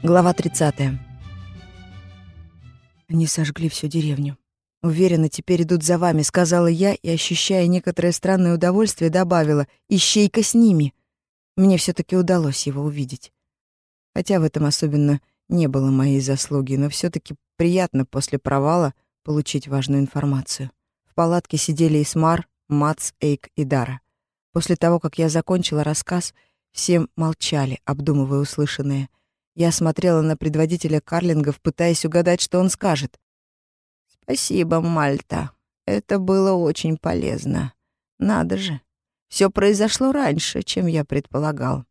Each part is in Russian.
Глава 30. Они сожгли всю деревню. «Уверена, теперь идут за вами», — сказала я и, ощущая некоторое странное удовольствие, добавила «Ищейка с ними». Мне все таки удалось его увидеть. Хотя в этом особенно не было моей заслуги, но все таки приятно после провала получить важную информацию. В палатке сидели Исмар, Мац, Эйк и Дара. После того, как я закончила рассказ, все молчали, обдумывая услышанное — я смотрела на предводителя карлингов, пытаясь угадать, что он скажет. «Спасибо, Мальта. Это было очень полезно. Надо же. Все произошло раньше, чем я предполагал».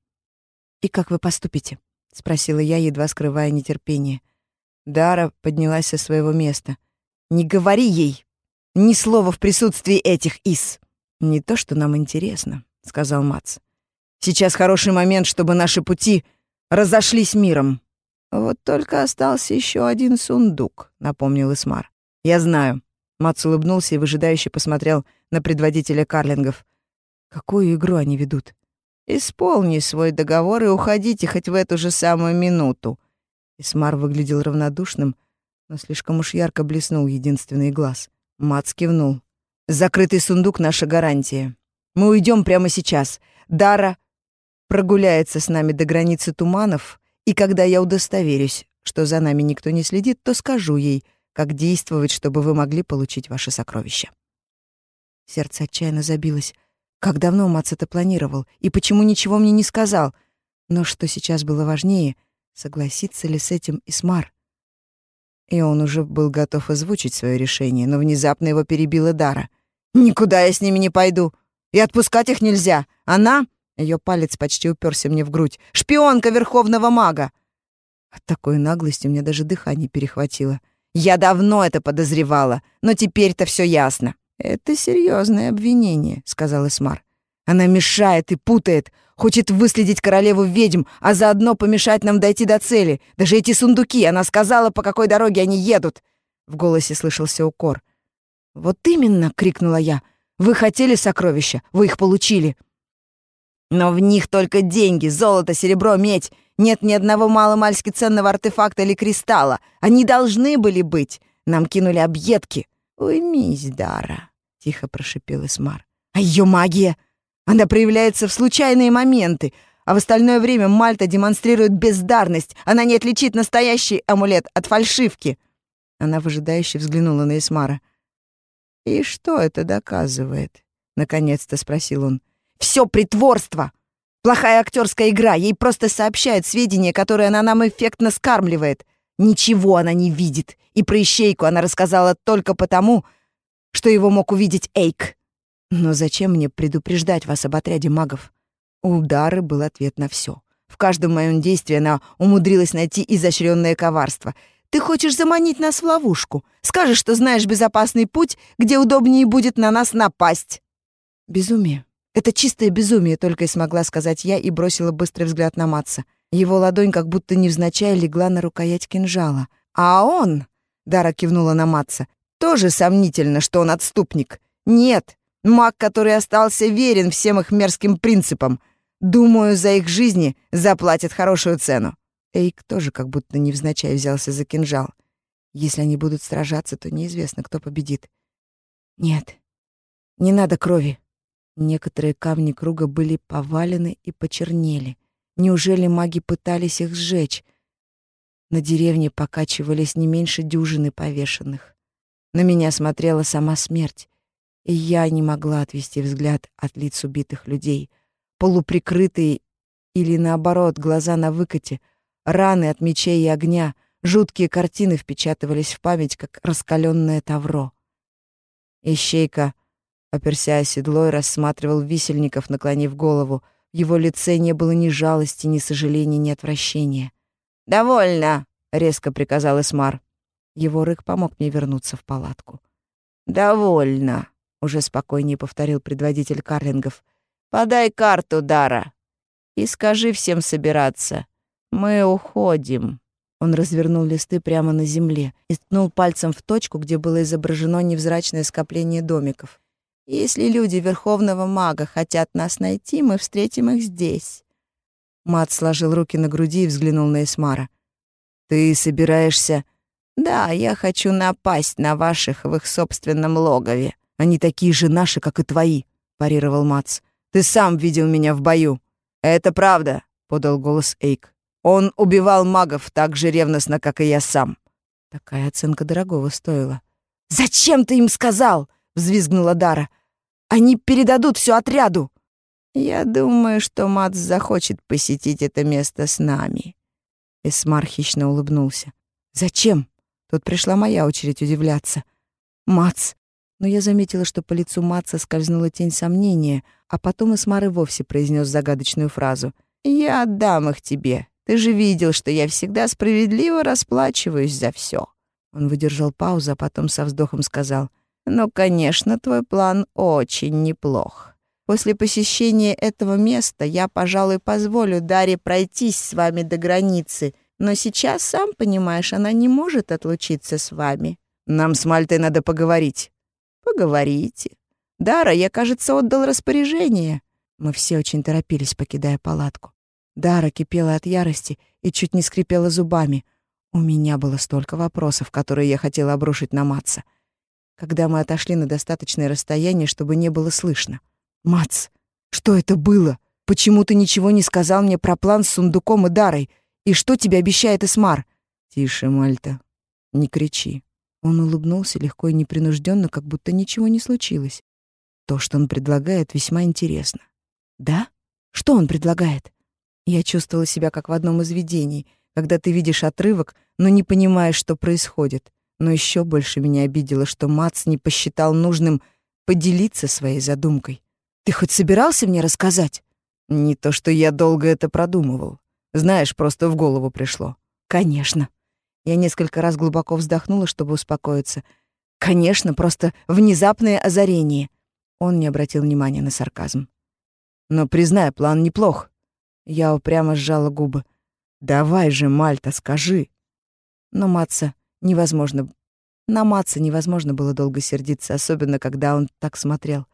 «И как вы поступите?» — спросила я, едва скрывая нетерпение. Дара поднялась со своего места. «Не говори ей! Ни слова в присутствии этих ис!» «Не то, что нам интересно», — сказал Мац. «Сейчас хороший момент, чтобы наши пути разошлись миром. Вот только остался еще один сундук, напомнил Исмар. Я знаю. Мац улыбнулся и выжидающе посмотрел на предводителя карлингов. Какую игру они ведут? Исполни свой договор и уходите хоть в эту же самую минуту. Исмар выглядел равнодушным, но слишком уж ярко блеснул единственный глаз. Мац кивнул. «Закрытый сундук — наша гарантия. Мы уйдем прямо сейчас. Дара прогуляется с нами до границы туманов, и когда я удостоверюсь, что за нами никто не следит, то скажу ей, как действовать, чтобы вы могли получить ваши сокровища. Сердце отчаянно забилось. Как давно Мац это планировал, и почему ничего мне не сказал? Но что сейчас было важнее, согласится ли с этим Исмар? И он уже был готов озвучить свое решение, но внезапно его перебила Дара. «Никуда я с ними не пойду, и отпускать их нельзя. Она ее палец почти уперся мне в грудь. «Шпионка верховного мага!» От такой наглости у меня даже дыхание перехватило. «Я давно это подозревала, но теперь-то все ясно». «Это серьезное обвинение», — сказал Эсмар. «Она мешает и путает, хочет выследить королеву ведьм, а заодно помешать нам дойти до цели. Даже эти сундуки, она сказала, по какой дороге они едут». В голосе слышался укор. «Вот именно!» — крикнула я. «Вы хотели сокровища, вы их получили. Но в них только деньги, золото, серебро, медь. Нет ни одного маломальски ценного артефакта или кристалла. Они должны были быть. Нам кинули объедки. «Уймись, Дара», — тихо прошипел Исмар. «А ее магия? Она проявляется в случайные моменты, а в остальное время Мальта демонстрирует бездарность. Она не отличит настоящий амулет от фальшивки». Она выжидающе взглянула на Исмара. «И что это доказывает?» — наконец-то спросил он. Все притворство. Плохая актерская игра. Ей просто сообщают сведения, которые она нам эффектно скармливает. Ничего она не видит. И про ищейку она рассказала только потому, что его мог увидеть Эйк. Но зачем мне предупреждать вас об отряде магов? Удары был ответ на все. В каждом моем действии она умудрилась найти изощренное коварство. Ты хочешь заманить нас в ловушку? Скажешь, что знаешь безопасный путь, где удобнее будет на нас напасть. Безумие. Это чистое безумие, только и смогла сказать я и бросила быстрый взгляд на Матса. Его ладонь как будто невзначай легла на рукоять кинжала. «А он...» — Дара кивнула на Матса. «Тоже сомнительно, что он отступник. Нет, маг, который остался верен всем их мерзким принципам. Думаю, за их жизни заплатят хорошую цену». Эйк тоже как будто невзначай взялся за кинжал. Если они будут сражаться, то неизвестно, кто победит. «Нет, не надо крови», Некоторые камни круга были повалены и почернели. Неужели маги пытались их сжечь? На деревне покачивались не меньше дюжины повешенных. На меня смотрела сама смерть, и я не могла отвести взгляд от лиц убитых людей. Полуприкрытые или, наоборот, глаза на выкате, раны от мечей и огня, жуткие картины впечатывались в память, как раскаленное тавро. Ищейка оперся о седло и рассматривал висельников, наклонив голову. В его лице не было ни жалости, ни сожаления, ни отвращения. «Довольно!» — резко приказал Эсмар. Его рык помог мне вернуться в палатку. «Довольно!» — уже спокойнее повторил предводитель карлингов. «Подай карту, Дара, и скажи всем собираться. Мы уходим». Он развернул листы прямо на земле и ткнул пальцем в точку, где было изображено невзрачное скопление домиков. Если люди Верховного Мага хотят нас найти, мы встретим их здесь». Мат сложил руки на груди и взглянул на Эсмара. «Ты собираешься...» «Да, я хочу напасть на ваших в их собственном логове. Они такие же наши, как и твои», — парировал Мац. «Ты сам видел меня в бою». «Это правда», — подал голос Эйк. «Он убивал магов так же ревностно, как и я сам». Такая оценка дорогого стоила. «Зачем ты им сказал?» — взвизгнула Дара. «Они передадут все отряду». «Я думаю, что Мац захочет посетить это место с нами». Эсмар хищно улыбнулся. «Зачем?» Тут пришла моя очередь удивляться. «Мац!» Но я заметила, что по лицу Матца скользнула тень сомнения, а потом Эсмар и вовсе произнес загадочную фразу. «Я отдам их тебе. Ты же видел, что я всегда справедливо расплачиваюсь за все. Он выдержал паузу, а потом со вздохом сказал. «Ну, конечно, твой план очень неплох. После посещения этого места я, пожалуй, позволю Даре пройтись с вами до границы, но сейчас, сам понимаешь, она не может отлучиться с вами. Нам с Мальтой надо поговорить». «Поговорите. Дара, я, кажется, отдал распоряжение». Мы все очень торопились, покидая палатку. Дара кипела от ярости и чуть не скрипела зубами. У меня было столько вопросов, которые я хотела обрушить на Матса. Когда мы отошли на достаточное расстояние, чтобы не было слышно. «Мац, что это было? Почему ты ничего не сказал мне про план с сундуком и Дарой? И что тебе обещает Эсмар?» «Тише, Мальта, не кричи». Он улыбнулся легко и непринужденно, как будто ничего не случилось. То, что он предлагает, весьма интересно. «Да? Что он предлагает?» Я чувствовала себя как в одном из видений, когда ты видишь отрывок, но не понимаешь, что происходит. Но еще больше меня обидело, что Мац не посчитал нужным поделиться своей задумкой. «Ты хоть собирался мне рассказать?» «Не то, что я долго это продумывал. Знаешь, просто в голову пришло». «Конечно». Я несколько раз глубоко вздохнула, чтобы успокоиться. «Конечно, просто внезапное озарение». Он не обратил внимания на сарказм. «Но, признай, план неплох. Я упрямо сжала губы. «Давай же, Мальта, скажи!» Но Матца невозможно... На Матца невозможно было долго сердиться, особенно когда он так смотрел.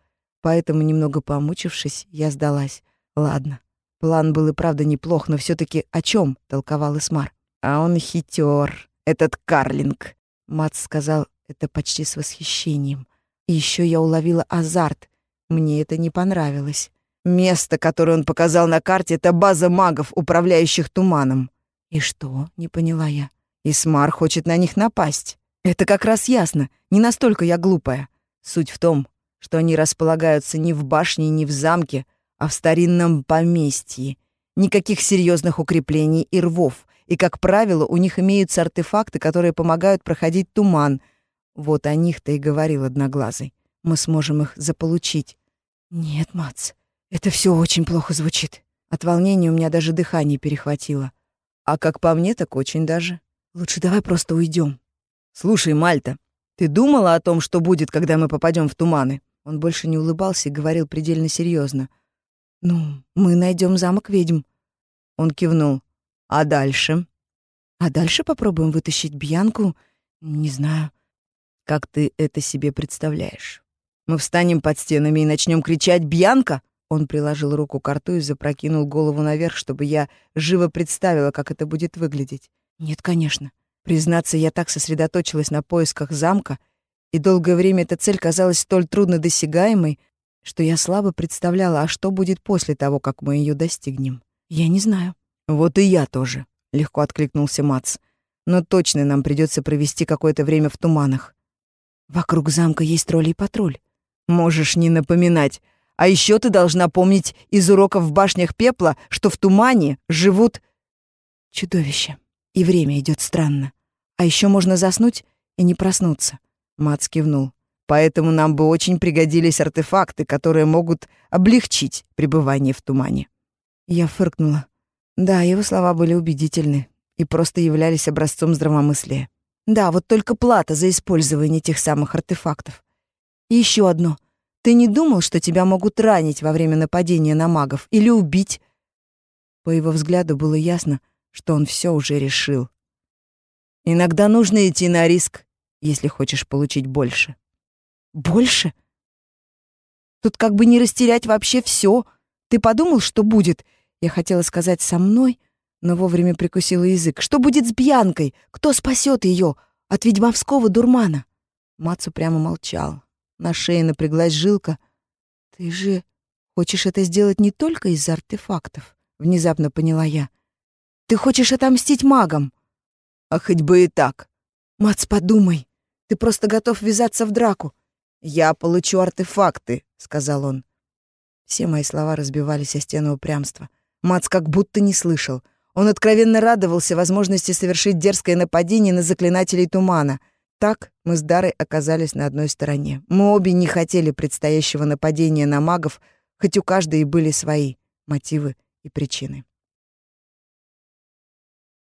Поэтому, немного помучившись, я сдалась. Ладно, план был и правда неплох, но все таки о чем толковал Исмар? А он хитер, этот карлинг. Мац сказал это почти с восхищением. И еще я уловила азарт. Мне это не понравилось. Место, которое он показал на карте, это база магов, управляющих туманом. И что? Не поняла я. Исмар хочет на них напасть. Это как раз ясно. Не настолько я глупая. Суть в том, что они располагаются не в башне, не в замке, а в старинном поместье. Никаких серьезных укреплений и рвов. И, как правило, у них имеются артефакты, которые помогают проходить туман. Вот о них-то и говорил Одноглазый. Мы сможем их заполучить. Нет, Мац, это все очень плохо звучит. От волнения у меня даже дыхание перехватило. А как по мне, так очень даже. Лучше давай просто уйдем. Слушай, Мальта, ты думала о том, что будет, когда мы попадем в туманы? Он больше не улыбался и говорил предельно серьезно. Ну, мы найдем замок ведьм. Он кивнул. А дальше? А дальше попробуем вытащить Бьянку. Не знаю. Как ты это себе представляешь? Мы встанем под стенами и начнем кричать «Бьянка!» Он приложил руку к рту и запрокинул голову наверх, чтобы я живо представила, как это будет выглядеть. Нет, конечно. Признаться, я так сосредоточилась на поисках замка, и долгое время эта цель казалась столь труднодосягаемой, что я слабо представляла, а что будет после того, как мы ее достигнем. Я не знаю. Вот и я тоже, легко откликнулся Мац. Но точно нам придется провести какое-то время в туманах. Вокруг замка есть тролли и патруль. Можешь не напоминать, а еще ты должна помнить из уроков в башнях пепла, что в тумане живут чудовища. И время идет странно. А еще можно заснуть и не проснуться. Мац кивнул. Поэтому нам бы очень пригодились артефакты, которые могут облегчить пребывание в тумане. Я фыркнула. Да, его слова были убедительны и просто являлись образцом здравомыслия. Да, вот только плата за использование тех самых артефактов. И еще одно. Ты не думал, что тебя могут ранить во время нападения на магов или убить?» По его взгляду было ясно, что он все уже решил. «Иногда нужно идти на риск, если хочешь получить больше». «Больше? Тут как бы не растерять вообще все. Ты подумал, что будет?» Я хотела сказать «со мной», но вовремя прикусила язык. «Что будет с Бьянкой? Кто спасет ее от ведьмовского дурмана?» Мацу прямо молчал. На шее напряглась жилка. «Ты же хочешь это сделать не только из-за артефактов?» — внезапно поняла я. «Ты хочешь отомстить магам?» «А хоть бы и так!» «Мац, подумай, ты просто готов ввязаться в драку». «Я получу артефакты», — сказал он. Все мои слова разбивались о стену упрямства. Мац как будто не слышал. Он откровенно радовался возможности совершить дерзкое нападение на заклинателей тумана. Так мы с Дарой оказались на одной стороне. Мы обе не хотели предстоящего нападения на магов, хоть у каждой и были свои мотивы и причины.